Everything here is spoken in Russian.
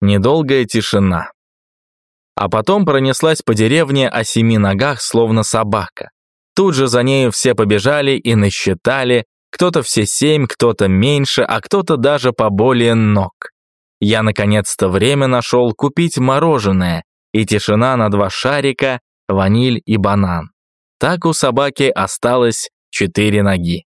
Недолгая тишина. А потом пронеслась по деревне о семи ногах, словно собака. Тут же за нею все побежали и насчитали, кто-то все семь, кто-то меньше, а кто-то даже поболее ног. Я наконец-то время нашел купить мороженое, и тишина на два шарика, ваниль и банан. Так у собаки осталось четыре ноги.